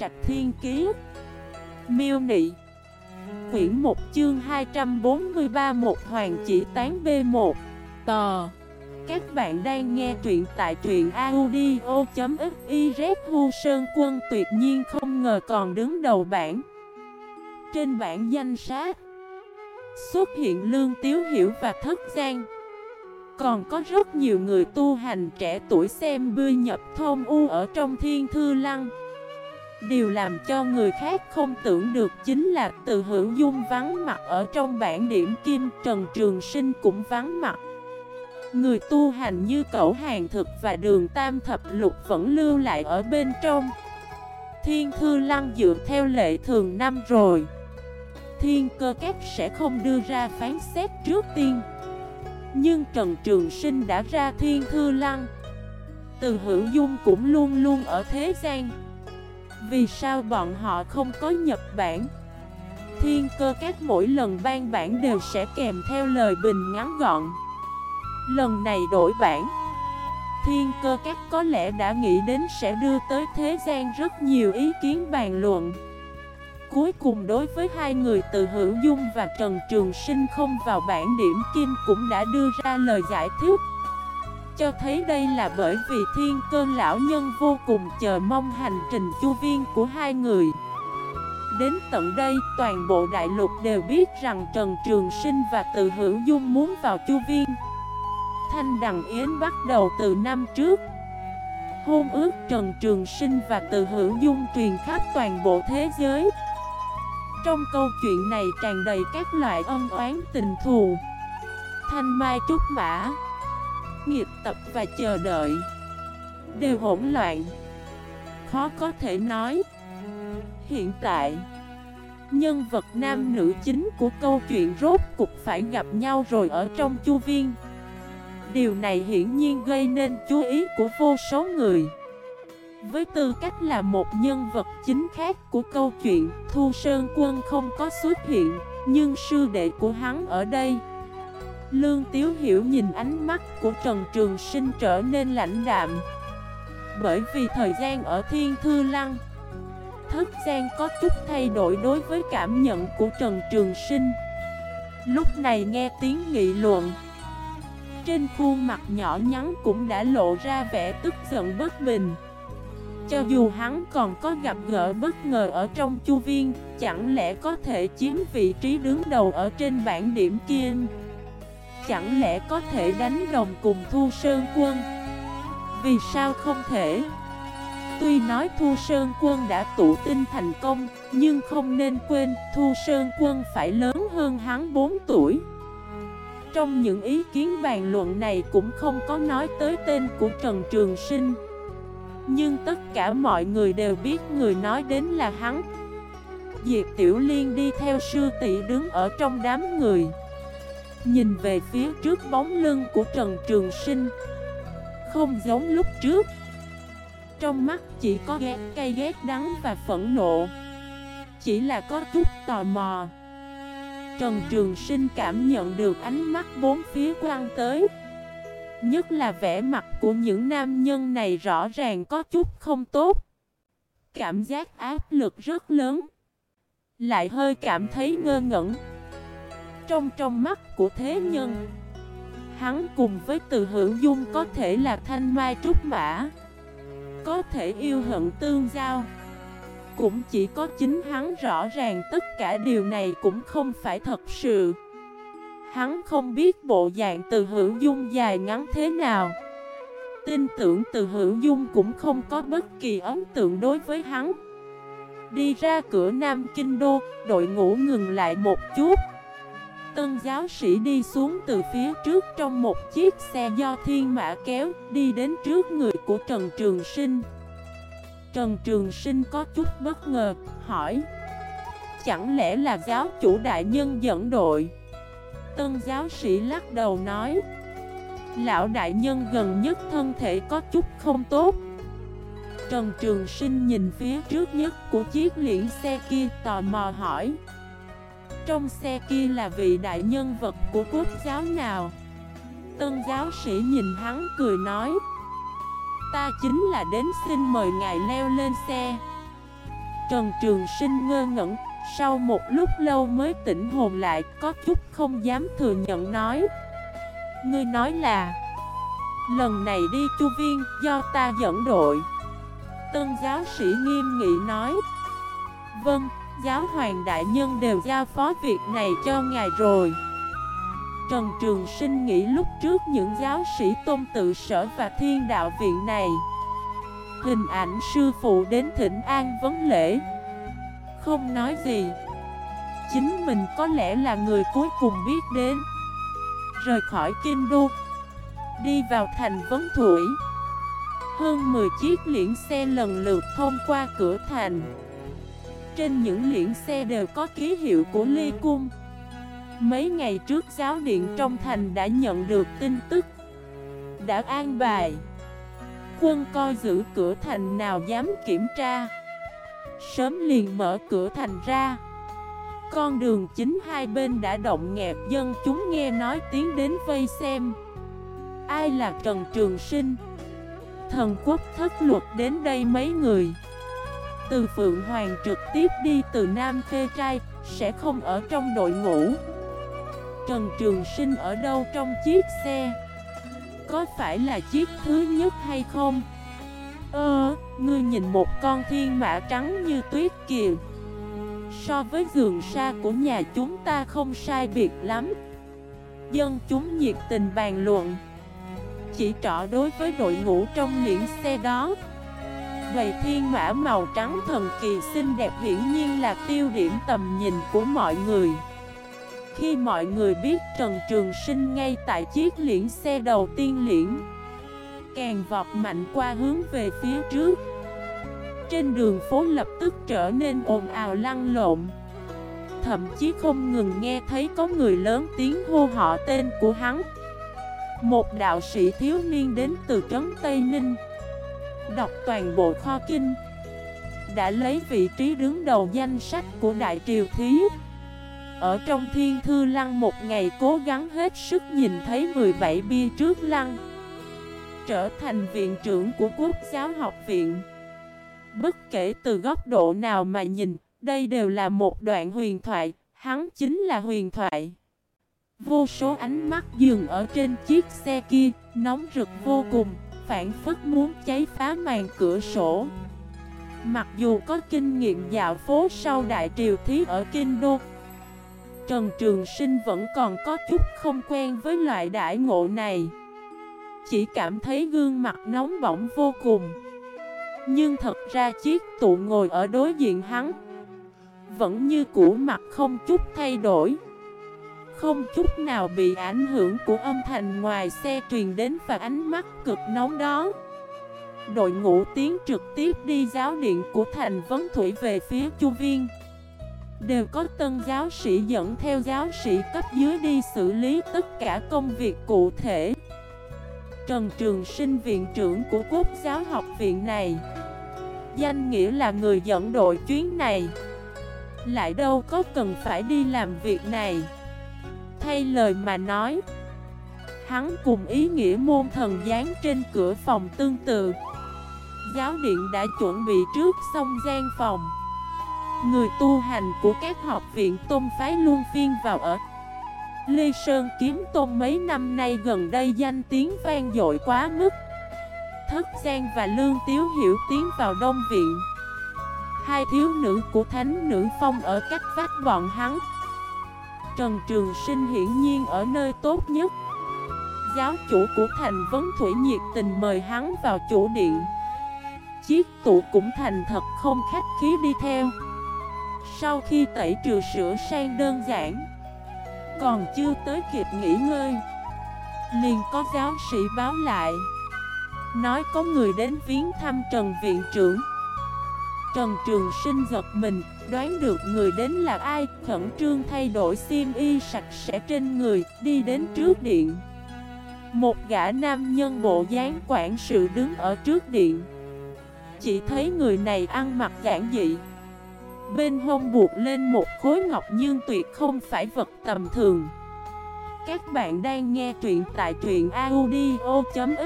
Trạch Thiên Kiế Miêu Nị. Quyển 1 chương 243 Một Hoàng chỉ tán B1 Tò. Các bạn đang nghe truyện tại truyện audio.xyz Hu Sơn Quân tuyệt nhiên không ngờ còn đứng đầu bảng. Trên bảng danh sách, Xuất hiện Lương Tiếu Hiểu và Thất Giang. Còn có rất nhiều người tu hành trẻ tuổi xem bươi nhập thôn u ở trong thiên thư lăng. Điều làm cho người khác không tưởng được chính là từ hữu dung vắng mặt ở trong bản điểm kim Trần Trường Sinh cũng vắng mặt. Người tu hành như cẩu hàng thực và đường tam thập lục vẫn lưu lại ở bên trong. Thiên thư lăng dựa theo lệ thường năm rồi. Thiên cơ các sẽ không đưa ra phán xét trước tiên. Nhưng Trần Trường Sinh đã ra thiên thư lăng. Từ hữu dung cũng luôn luôn ở thế gian. Vì sao bọn họ không có nhập bản? Thiên cơ các mỗi lần ban bản đều sẽ kèm theo lời bình ngắn gọn. Lần này đổi bản. Thiên cơ các có lẽ đã nghĩ đến sẽ đưa tới thế gian rất nhiều ý kiến bàn luận. Cuối cùng đối với hai người từ Hữu Dung và Trần Trường Sinh không vào bản điểm kim cũng đã đưa ra lời giải thích. Cho thấy đây là bởi vì thiên cơn lão nhân vô cùng chờ mong hành trình chu viên của hai người. Đến tận đây, toàn bộ đại lục đều biết rằng Trần Trường Sinh và Từ Hữu Dung muốn vào chu viên. Thanh Đằng Yến bắt đầu từ năm trước. Hôn ước Trần Trường Sinh và Từ Hữu Dung truyền khắp toàn bộ thế giới. Trong câu chuyện này tràn đầy các loại ân oán tình thù. Thanh mai trúc mã Nghiệp tập và chờ đợi. Đều hỗn loạn. Khó có thể nói. Hiện tại Nhân vật nam nữ chính của câu chuyện rốt cục phải gặp nhau rồi ở trong chu viên. Điều này hiển nhiên gây nên chú ý của vô số người. Với tư cách là một nhân vật chính khác của câu chuyện, Thu Sơn Quân không có xuất hiện, nhưng sư đệ của hắn ở đây. Lương Tiếu Hiểu nhìn ánh mắt của Trần Trường Sinh trở nên lạnh đạm. Bởi vì thời gian ở Thiên Thư Lăng, Thất gian có chút thay đổi đối với cảm nhận của Trần Trường Sinh. Lúc này nghe tiếng nghị luận, trên khuôn mặt nhỏ nhắn cũng đã lộ ra vẻ tức giận bất bình. Cho dù hắn còn có gặp gỡ bất ngờ ở trong chu viên Chẳng lẽ có thể chiếm vị trí đứng đầu ở trên bảng điểm kia Chẳng lẽ có thể đánh đồng cùng Thu Sơn Quân? Vì sao không thể? Tuy nói Thu Sơn Quân đã tụ tinh thành công, Nhưng không nên quên Thu Sơn Quân phải lớn hơn hắn 4 tuổi. Trong những ý kiến bàn luận này cũng không có nói tới tên của Trần Trường Sinh. Nhưng tất cả mọi người đều biết người nói đến là hắn. Diệp Tiểu Liên đi theo sư tỷ đứng ở trong đám người. Nhìn về phía trước bóng lưng của Trần Trường Sinh Không giống lúc trước Trong mắt chỉ có ghét cay ghét đắng và phẫn nộ Chỉ là có chút tò mò Trần Trường Sinh cảm nhận được ánh mắt bốn phía quan tới Nhất là vẻ mặt của những nam nhân này rõ ràng có chút không tốt. Cảm giác áp lực rất lớn. Lại hơi cảm thấy ngơ ngẩn. Trong trong mắt của thế nhân, hắn cùng với từ hữu dung có thể là thanh mai trúc mã. Có thể yêu hận tương giao. Cũng chỉ có chính hắn rõ ràng tất cả điều này cũng không phải thật sự. Hắn không biết bộ dạng từ hữu dung dài ngắn thế nào Tin tưởng từ hữu dung cũng không có bất kỳ ấn tượng đối với hắn Đi ra cửa Nam Kinh Đô, đội ngũ ngừng lại một chút Tân giáo sĩ đi xuống từ phía trước trong một chiếc xe do thiên mã kéo Đi đến trước người của Trần Trường Sinh. Trần Trường Sinh có chút bất ngờ, hỏi Chẳng lẽ là giáo chủ đại nhân dẫn đội? Tân giáo sĩ lắc đầu nói Lão đại nhân gần nhất thân thể có chút không tốt. Trần Trường Sinh nhìn phía trước nhất của chiếc liễn xe kia tò mò hỏi trong xe kia là vị đại nhân vật của quốc giáo nào? Tân giáo sĩ nhìn hắn cười nói Ta chính là đến xin mời ngài leo lên xe Trần Trường Sinh ngơ ngẩn Sau một lúc lâu mới tỉnh hồn lại Có chút không dám thừa nhận nói Ngươi nói là Lần này đi chu viên do ta dẫn đội Tân giáo sĩ nghiêm nghị nói Vâng, giáo hoàng đại nhân đều giao phó việc này cho ngài rồi. Trần Trường Sinh nghĩ lúc trước những giáo sĩ tôn tự sở và thiên đạo viện này, Hình ảnh sư phụ đến thỉnh an vấn lễ. Không nói gì, Chính mình có lẽ là người cuối cùng biết đến. Rời khỏi kinh đô, Đi vào thành vấn thủy. Hơn 10 chiếc liễn xe lần lượt thông qua cửa thành. Trên những liễn xe đều có ký hiệu của ly cung. Mấy ngày trước giáo điện trong thành đã nhận được tin tức, Đã an bài. Quân coi giữ cửa thành nào dám kiểm tra. Sớm liền mở cửa thành ra. Con đường chính hai bên đã động nghẹt dân chúng nghe nói tiếng đến vây xem. Ai là Trần Trường Sinh? Thần quốc thất luật đến đây mấy người? Từ Phượng Hoàng trực tiếp đi từ Nam Khê Trai Sẽ không ở trong đội ngũ. Trần Trường Sinh ở đâu trong chiếc xe? Có phải là chiếc thứ nhất hay không? Ơ, ngươi nhìn một con thiên mã trắng như tuyết kìa. So với giường sa của nhà chúng ta không sai biệt lắm. Dân chúng nhiệt tình bàn luận. Chỉ trỏ đối với đội ngũ trong liễn xe đó. Vậy thiên mã màu trắng thần kỳ xinh đẹp hiển nhiên là tiêu điểm tầm nhìn của mọi người. Khi mọi người biết Trần Trường Sinh ngay tại chiếc liễn xe đầu tiên liễn, Càng vọt mạnh qua hướng về phía trước. Trên đường phố lập tức trở nên ồn ào lăn lộn. Thậm chí không ngừng nghe thấy có người lớn tiếng hô họ tên của hắn. Một đạo sĩ thiếu niên đến từ trấn Tây Ninh. Đọc toàn bộ kho kinh. Đã lấy vị trí đứng đầu danh sách của Đại Triều Thí. Ở trong thiên thư lăng một ngày cố gắng hết sức nhìn thấy 17 bia trước lăng. Trở thành viện trưởng của quốc giáo học viện. Bất kể từ góc độ nào mà nhìn, Đây đều là một đoạn huyền thoại, Hắn chính là huyền thoại. Vô số ánh mắt dừng ở trên chiếc xe kia, Nóng rực vô cùng. Phản phức muốn cháy phá màn cửa sổ. Mặc dù có kinh nghiệm dạo phố sau đại triều thí ở Kinh Đô, Trần Trường Sinh vẫn còn có chút không quen với loại đại ngộ này. Chỉ cảm thấy gương mặt nóng bỏng vô cùng. Nhưng thật ra chiếc tụ ngồi ở đối diện hắn Vẫn như cũ mặt không chút thay đổi. Không chút nào bị ảnh hưởng của âm thanh ngoài xe truyền đến và ánh mắt cực nóng đó. Đội ngũ tiến trực tiếp đi giáo điện của thành vấn thủy về phía chu viên. Đều có tân giáo sĩ dẫn theo giáo sĩ cấp dưới đi xử lý tất cả công việc cụ thể. Trần Trường Sinh, viện trưởng của Quốc giáo học viện này, Danh nghĩa là người dẫn đội chuyến này. Lại đâu có cần phải đi làm việc này. Thay lời mà nói. Hắn cùng ý nghĩa môn thần dán trên cửa phòng tương tự. Giáo điện đã chuẩn bị trước xong gian phòng. Người tu hành của các học viện tôn phái luôn phiên vào ở Lê Sơn kiếm tôn mấy năm nay gần đây danh tiếng vang dội quá mức. Thất Giang và Lương Tiếu Hiểu tiến vào Đông Viện. Hai thiếu nữ của Thánh Nữ Phong ở cách vách bọn hắn. Trần Trường Sinh hiển nhiên ở nơi tốt nhất. Giáo chủ của thành vấn thủy nhiệt tình mời hắn vào chủ điện. Chiếc tụ cũng thành thật không khách khí đi theo. Sau khi tẩy trừ sửa sang đơn giản, Còn chưa tới kịp nghỉ ngơi, Liền có giáo sĩ báo lại. Nói có người đến viếng thăm Trần Viện trưởng. Trần Trường Sinh giật mình Đoán được người đến là ai, Khẩn trương thay đổi xiêm y sạch sẽ trên người, Đi đến trước điện. Một gã nam nhân bộ dáng quản sự đứng ở trước điện. Chỉ thấy người này ăn mặc giản dị. Bên hông buộc lên một khối ngọc nhưng tuyệt không phải vật tầm thường. Các bạn đang nghe truyện tại truyện audio.fif